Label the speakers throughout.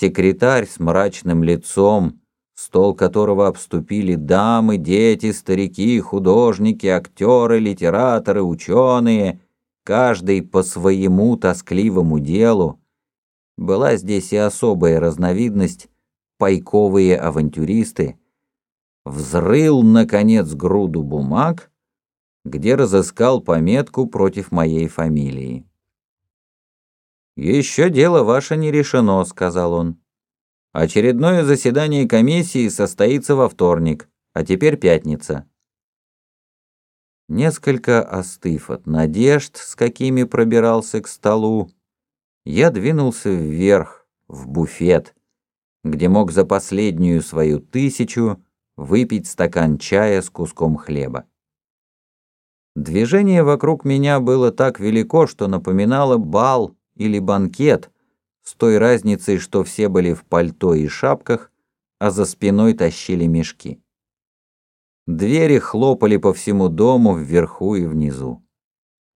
Speaker 1: секретарь с мрачным лицом, стол которого обступили дамы, дети, старики, художники, актеры, литераторы, ученые, каждый по своему тоскливому делу, была здесь и особая разновидность пайковые авантюристы, взрыл, наконец, груду бумаг, где разыскал пометку против моей фамилии. «Еще дело ваше не решено», — сказал он. Очередное заседание комиссии состоится во вторник, а теперь пятница. Несколько остыв от надежд, с какими пробирался к столу, я двинулся вверх, в буфет, где мог за последнюю свою тысячу выпить стакан чая с куском хлеба. Движение вокруг меня было так велико, что напоминало бал или банкет — с той разницей, что все были в пальто и шапках, а за спиной тащили мешки. Двери хлопали по всему дому вверху и внизу.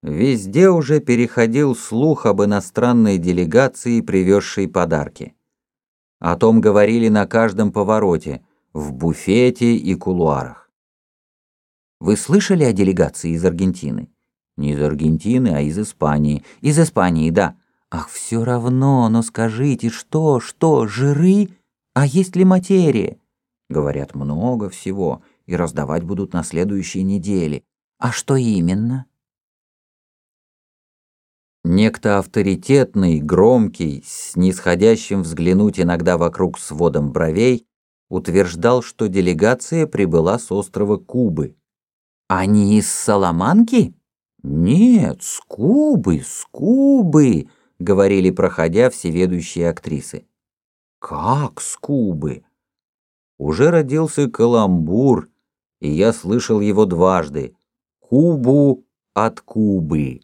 Speaker 1: Везде уже переходил слух об иностранной делегации, привезшей подарки. О том говорили на каждом повороте, в буфете и кулуарах. Вы слышали о делегации из Аргентины? Не из Аргентины, а из Испании. Из Испании, да. Ах, все равно, но скажите, что, что, жиры? А есть ли материя? Говорят, много всего, и раздавать будут на следующей неделе. А что именно? Некто авторитетный, громкий, с нисходящим взглянуть иногда вокруг сводом бровей, утверждал, что делегация прибыла с острова Кубы. «Они из Саламанки?» «Нет, с Кубы, с Кубы!» — говорили, проходя всеведущие актрисы. «Как с Кубы?» Уже родился каламбур, и я слышал его дважды. «Кубу от Кубы».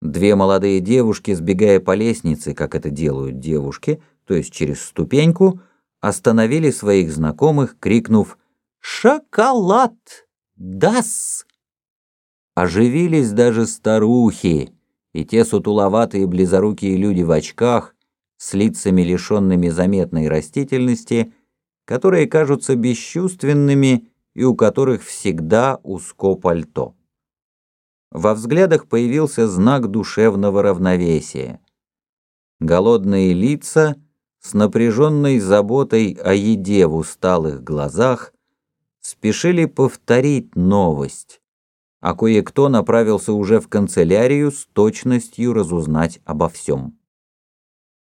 Speaker 1: Две молодые девушки, сбегая по лестнице, как это делают девушки, то есть через ступеньку, остановили своих знакомых, крикнув «Шоколад! Дас!» Оживились даже старухи, и те сутуловатые близорукие люди в очках, с лицами лишенными заметной растительности, которые кажутся бесчувственными и у которых всегда узко пальто. Во взглядах появился знак душевного равновесия. Голодные лица с напряженной заботой о еде в усталых глазах спешили повторить новость, а кое-кто направился уже в канцелярию с точностью разузнать обо всем.